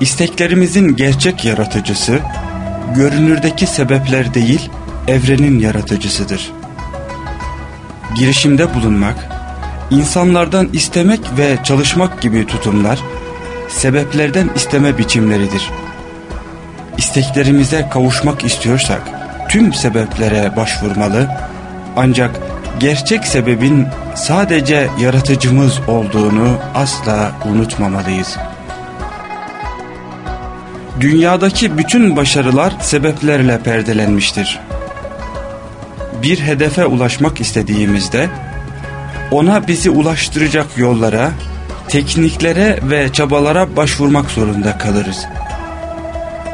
isteklerimizin gerçek yaratıcısı, görünürdeki sebepler değil, evrenin yaratıcısıdır. Girişimde bulunmak, insanlardan istemek ve çalışmak gibi tutumlar, sebeplerden isteme biçimleridir. İsteklerimize kavuşmak istiyorsak, tüm sebeplere başvurmalı, ancak gerçek sebebin sadece yaratıcımız olduğunu asla unutmamalıyız. Dünyadaki bütün başarılar sebeplerle perdelenmiştir. Bir hedefe ulaşmak istediğimizde ona bizi ulaştıracak yollara, tekniklere ve çabalara başvurmak zorunda kalırız.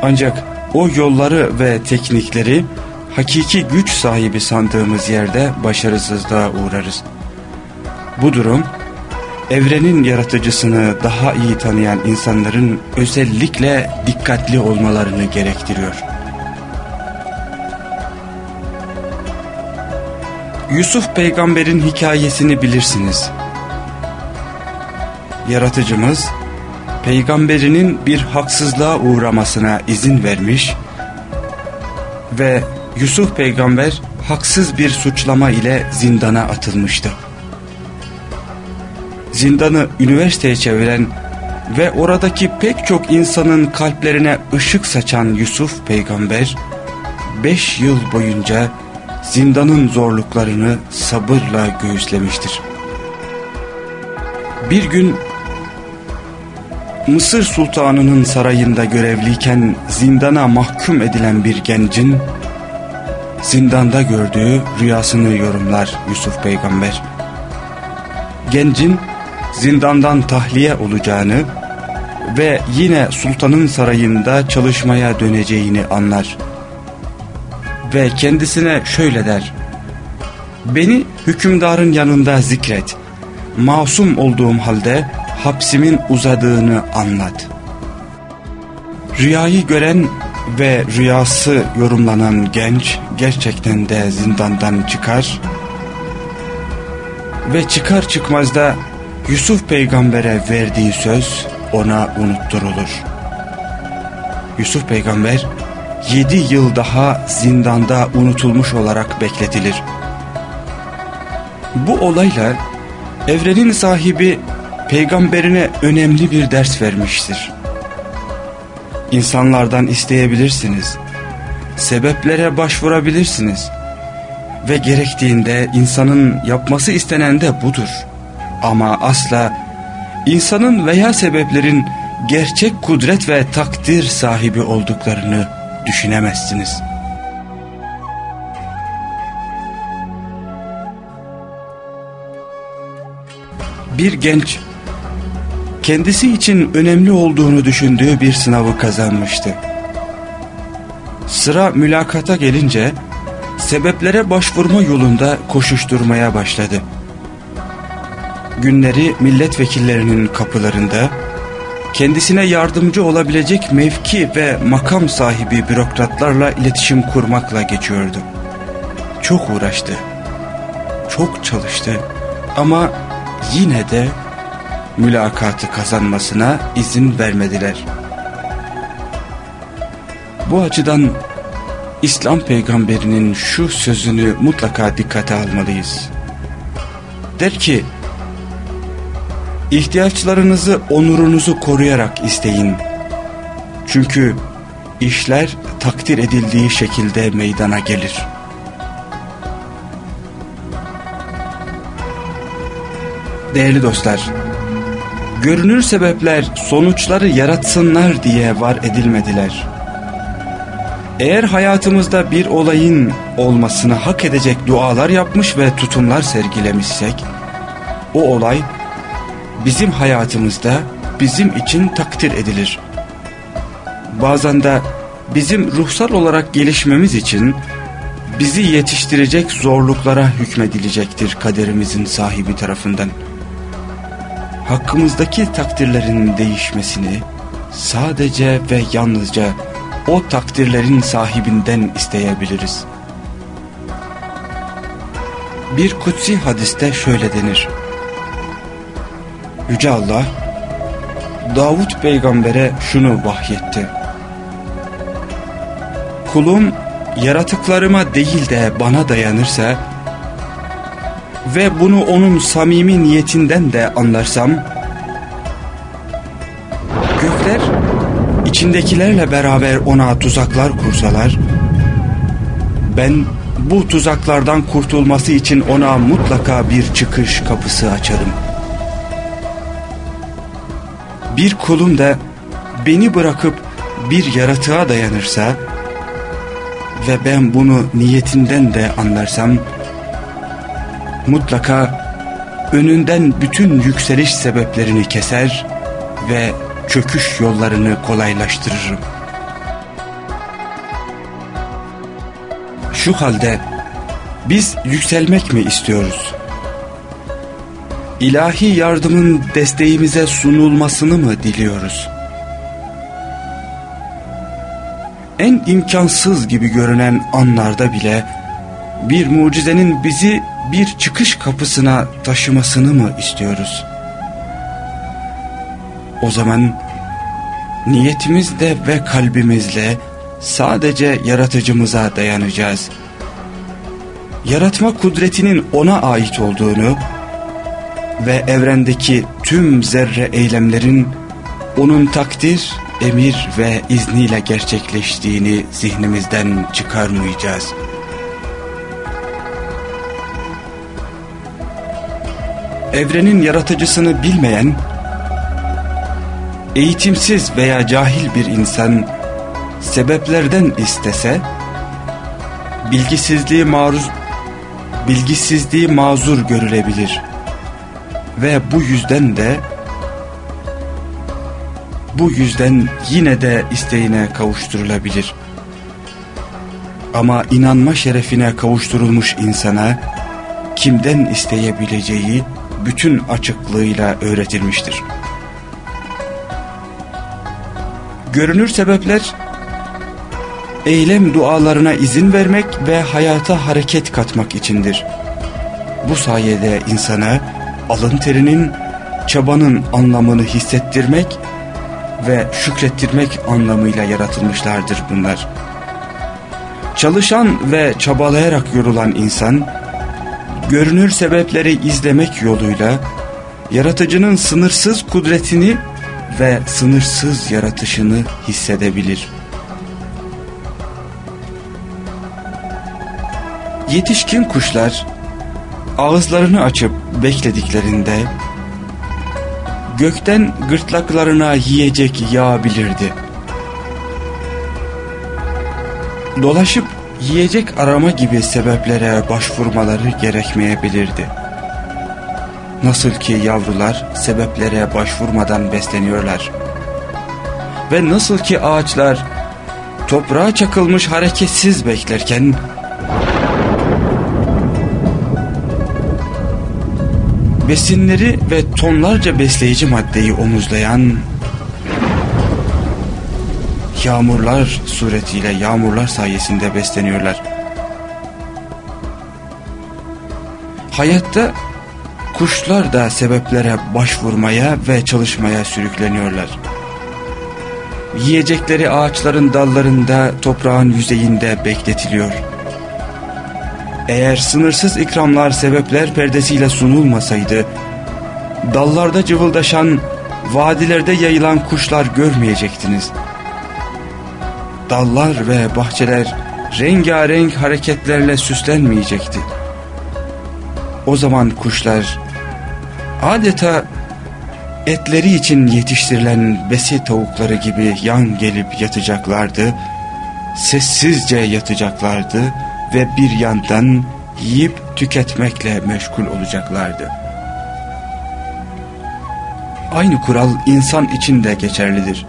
Ancak o yolları ve teknikleri hakiki güç sahibi sandığımız yerde başarısızlığa uğrarız. Bu durum evrenin yaratıcısını daha iyi tanıyan insanların özellikle dikkatli olmalarını gerektiriyor. Yusuf peygamberin hikayesini bilirsiniz. Yaratıcımız peygamberinin bir haksızlığa uğramasına izin vermiş ve Yusuf peygamber haksız bir suçlama ile zindana atılmıştı. Zindanı üniversiteye çeviren ve oradaki pek çok insanın kalplerine ışık saçan Yusuf peygamber, beş yıl boyunca zindanın zorluklarını sabırla göğüslemiştir. Bir gün Mısır sultanının sarayında görevliyken zindana mahkum edilen bir gencin zindanda gördüğü rüyasını yorumlar Yusuf peygamber. Gencin zindandan tahliye olacağını ve yine sultanın sarayında çalışmaya döneceğini anlar. Ve kendisine şöyle der. Beni hükümdarın yanında zikret. Masum olduğum halde hapsimin uzadığını anlat. Rüyayı gören ve rüyası yorumlanan genç gerçekten de zindandan çıkar ve çıkar çıkmaz da Yusuf peygambere verdiği söz ona unutturulur. Yusuf peygamber yedi yıl daha zindanda unutulmuş olarak bekletilir. Bu olayla evrenin sahibi peygamberine önemli bir ders vermiştir. İnsanlardan isteyebilirsiniz. Sebeplere başvurabilirsiniz. Ve gerektiğinde insanın yapması istenen de budur. Ama asla insanın veya sebeplerin gerçek kudret ve takdir sahibi olduklarını düşünemezsiniz. Bir genç kendisi için önemli olduğunu düşündüğü bir sınavı kazanmıştı. Sıra mülakata gelince sebeplere başvurma yolunda koşuşturmaya başladı. Günleri milletvekillerinin kapılarında kendisine yardımcı olabilecek mevki ve makam sahibi bürokratlarla iletişim kurmakla geçiyordu. Çok uğraştı, çok çalıştı ama yine de mülakatı kazanmasına izin vermediler. Bu açıdan İslam peygamberinin şu sözünü mutlaka dikkate almalıyız. Der ki, ihtiyaçlarınızı onurunuzu koruyarak isteyin. Çünkü işler takdir edildiği şekilde meydana gelir. Değerli dostlar, görünür sebepler sonuçları yaratsınlar diye var edilmediler. Eğer hayatımızda bir olayın olmasını hak edecek dualar yapmış ve tutumlar sergilemişsek, o olay bizim hayatımızda bizim için takdir edilir. bazen de bizim ruhsal olarak gelişmemiz için bizi yetiştirecek zorluklara hükmedilecektir kaderimizin sahibi tarafından. Hakkımızdaki takdirlerin değişmesini sadece ve yalnızca o takdirlerin sahibinden isteyebiliriz. Bir kutsi hadiste şöyle denir. Yüce Allah, Davut peygambere şunu vahyetti. Kulum yaratıklarıma değil de bana dayanırsa ve bunu onun samimi niyetinden de anlarsam, gökler içindekilerle beraber ona tuzaklar kursalar, ben bu tuzaklardan kurtulması için ona mutlaka bir çıkış kapısı açarım. Bir kulum da beni bırakıp bir yaratığa dayanırsa ve ben bunu niyetinden de anlarsam mutlaka önünden bütün yükseliş sebeplerini keser ve çöküş yollarını kolaylaştırırım. Şu halde biz yükselmek mi istiyoruz? İlahi yardımın desteğimize sunulmasını mı diliyoruz? En imkansız gibi görünen anlarda bile bir mucizenin bizi bir çıkış kapısına taşımasını mı istiyoruz? O zaman niyetimizle ve kalbimizle sadece yaratıcımıza dayanacağız. Yaratma kudretinin ona ait olduğunu ve evrendeki tüm zerre eylemlerin onun takdir, emir ve izniyle gerçekleştiğini zihnimizden çıkarmayacağız. Evrenin yaratıcısını bilmeyen, eğitimsiz veya cahil bir insan sebeplerden istese, bilgisizliği maruz bilgisizliği mazur görülebilir. Ve bu yüzden de bu yüzden yine de isteğine kavuşturulabilir. Ama inanma şerefine kavuşturulmuş insana kimden isteyebileceği bütün açıklığıyla öğretilmiştir. Görünür sebepler eylem dualarına izin vermek ve hayata hareket katmak içindir. Bu sayede insana alın terinin, çabanın anlamını hissettirmek ve şükrettirmek anlamıyla yaratılmışlardır bunlar. Çalışan ve çabalayarak yorulan insan, görünür sebepleri izlemek yoluyla yaratıcının sınırsız kudretini ve sınırsız yaratışını hissedebilir. Yetişkin kuşlar ağızlarını açıp beklediklerinde gökten gırtlaklarına yiyecek yağabilirdi. Dolaşıp yiyecek arama gibi sebeplere başvurmaları gerekmeyebilirdi. Nasıl ki yavrular sebeplere başvurmadan besleniyorlar. Ve nasıl ki ağaçlar toprağa çakılmış hareketsiz beklerken besinleri ve tonlarca besleyici maddeyi omuzlayan yağmurlar suretiyle yağmurlar sayesinde besleniyorlar. Hayatta kuşlar da sebeplere başvurmaya ve çalışmaya sürükleniyorlar. Yiyecekleri ağaçların dallarında toprağın yüzeyinde bekletiliyor. Eğer sınırsız ikramlar sebepler perdesiyle sunulmasaydı, dallarda cıvıldaşan, vadilerde yayılan kuşlar görmeyecektiniz. Dallar ve bahçeler rengarenk hareketlerle süslenmeyecekti. O zaman kuşlar adeta etleri için yetiştirilen besi tavukları gibi yan gelip yatacaklardı, sessizce yatacaklardı ve bir yandan yiyip tüketmekle meşgul olacaklardı. Aynı kural insan için de geçerlidir.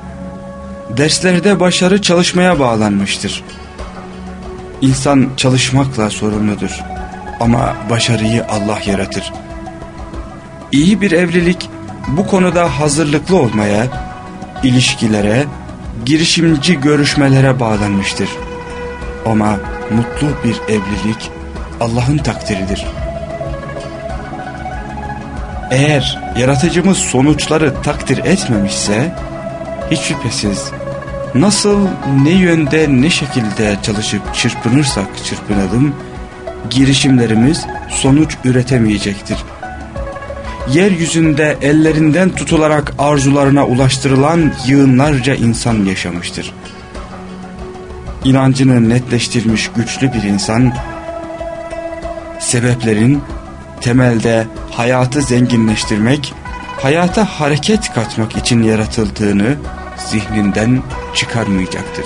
derslerde başarı çalışmaya bağlanmıştır. İnsan çalışmakla sorumludur ama başarıyı Allah yaratır. İyi bir evlilik bu konuda hazırlıklı olmaya, ilişkilere, girişimci görüşmelere bağlanmıştır. Ama mutlu bir evlilik Allah'ın takdiridir. Eğer yaratıcımız sonuçları takdir etmemişse, hiç şüphesiz nasıl ne yönde ne şekilde çalışıp çırpınırsak çırpınalım, girişimlerimiz sonuç üretemeyecektir. Yeryüzünde ellerinden tutularak arzularına ulaştırılan yığınlarca insan yaşamıştır. İnancını netleştirmiş güçlü bir insan, sebeplerin temelde hayatı zenginleştirmek, hayata hareket katmak için yaratıldığını zihninden çıkarmayacaktır.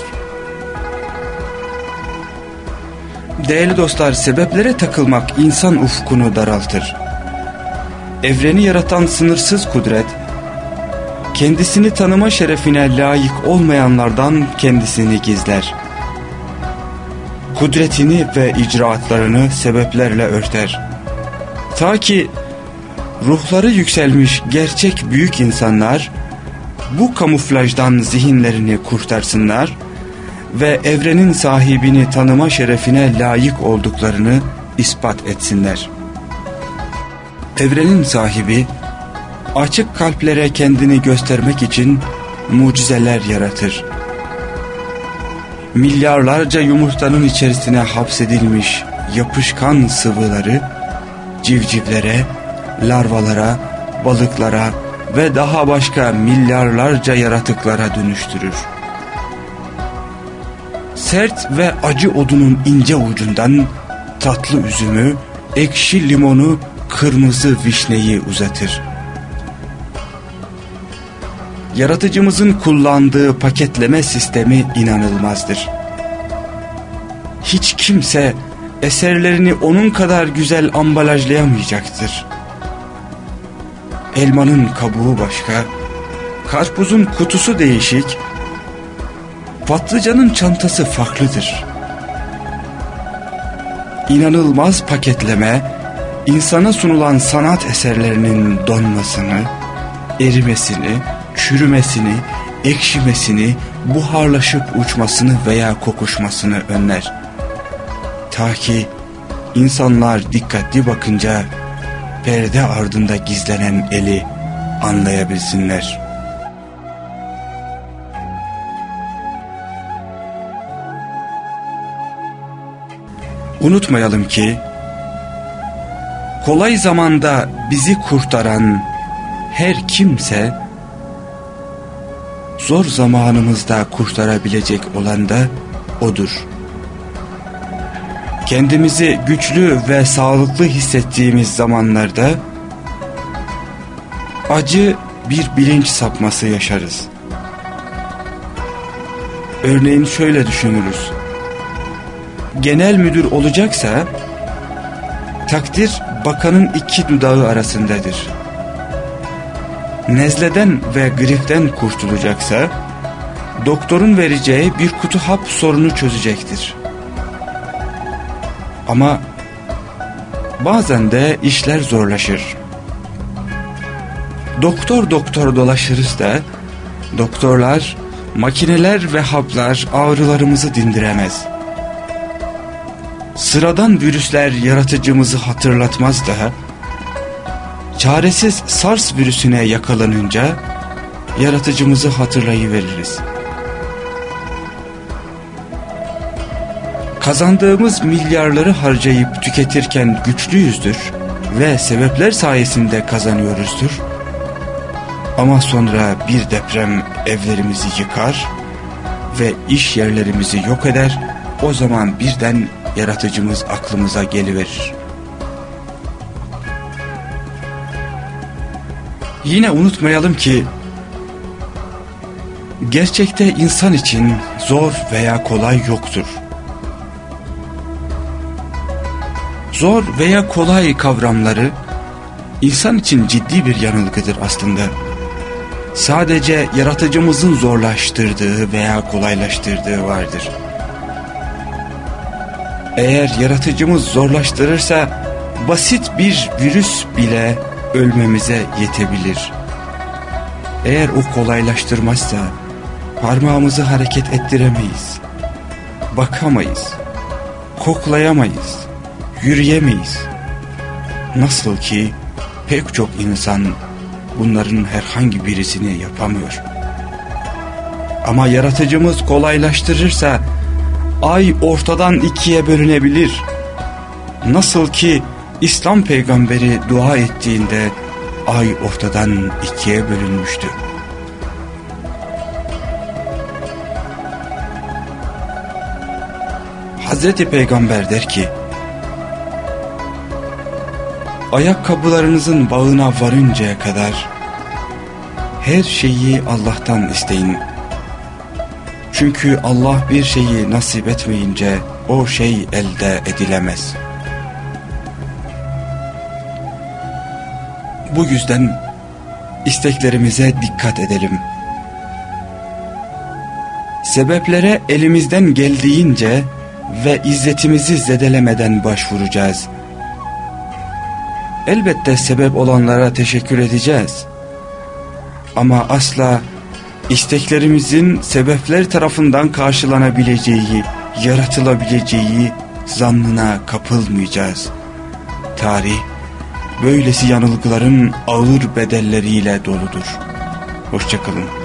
Değerli dostlar, sebeplere takılmak insan ufkunu daraltır. Evreni yaratan sınırsız kudret, kendisini tanıma şerefine layık olmayanlardan kendisini gizler. Kudretini ve icraatlarını sebeplerle örter. Ta ki ruhları yükselmiş gerçek büyük insanlar bu kamuflajdan zihinlerini kurtarsınlar ve evrenin sahibini tanıma şerefine layık olduklarını ispat etsinler. Evrenin sahibi açık kalplere kendini göstermek için mucizeler yaratır. Milyarlarca yumurtanın içerisine hapsedilmiş yapışkan sıvıları civcivlere, larvalara, balıklara ve daha başka milyarlarca yaratıklara dönüştürür. Sert ve acı odunun ince ucundan tatlı üzümü, ekşi limonu, kırmızı vişneyi uzatır. Yaratıcımızın kullandığı paketleme sistemi inanılmazdır. Hiç kimse eserlerini onun kadar güzel ambalajlayamayacaktır. Elmanın kabuğu başka, karpuzun kutusu değişik, patlıcanın çantası farklıdır. İnanılmaz paketleme, insana sunulan sanat eserlerinin donmasını, erimesini, çürümesini, ekşimesini, buharlaşıp uçmasını veya kokuşmasını önler. Ta ki insanlar dikkatli bakınca perde ardında gizlenen eli anlayabilsinler. Unutmayalım ki kolay zamanda bizi kurtaran her kimse zor zamanımızda kurtarabilecek olan da odur. Kendimizi güçlü ve sağlıklı hissettiğimiz zamanlarda acı bir bilinç sapması yaşarız. Örneğin şöyle düşünürüz. Genel müdür olacaksa takdir bakanın iki dudağı arasındadır. Nezleden ve gripten kurtulacaksa doktorun vereceği bir kutu hap sorunu çözecektir. Ama bazen de işler zorlaşır. Doktor doktor dolaşırız da doktorlar, makineler ve haplar ağrılarımızı dindiremez. Sıradan virüsler yaratıcımızı hatırlatmaz da çaresiz SARS virüsüne yakalanınca yaratıcımızı hatırlayıveririz. Kazandığımız milyarları harcayıp tüketirken güçlüyüzdür ve sebepler sayesinde kazanıyoruzdur. Ama sonra bir deprem evlerimizi yıkar ve iş yerlerimizi yok eder. O zaman birden yaratıcımız aklımıza geliverir. Yine unutmayalım ki gerçekte insan için zor veya kolay yoktur. Zor veya kolay kavramları insan için ciddi bir yanılgıdır aslında. sadece yaratıcımızın zorlaştırdığı veya kolaylaştırdığı vardır. Eğer yaratıcımız zorlaştırırsa basit bir virüs bile ölmemize yetebilir. Eğer o kolaylaştırmazsa parmağımızı hareket ettiremeyiz. Bakamayız. Koklayamayız. Yürüyemeyiz. Nasıl ki pek çok insan bunların herhangi birisini yapamıyor. Ama yaratıcımız kolaylaştırırsa ay ortadan ikiye bölünebilir. Nasıl ki İslam peygamberi dua ettiğinde ay ortadan ikiye bölünmüştü. Hazreti Peygamber der ki, Ayakkabılarınızın bağına varıncaya kadar her şeyi Allah'tan isteyin. Çünkü Allah bir şeyi nasip etmeyince o şey elde edilemez. Bu yüzden isteklerimize dikkat edelim. Sebeplere elimizden geldiğince ve izzetimizi zedelemeden başvuracağız. Elbette sebep olanlara teşekkür edeceğiz. Ama asla isteklerimizin sebepler tarafından karşılanabileceği, yaratılabileceği zannına kapılmayacağız. Tarih, böylesi yanılgıların ağır bedelleriyle doludur. Hoşçakalın.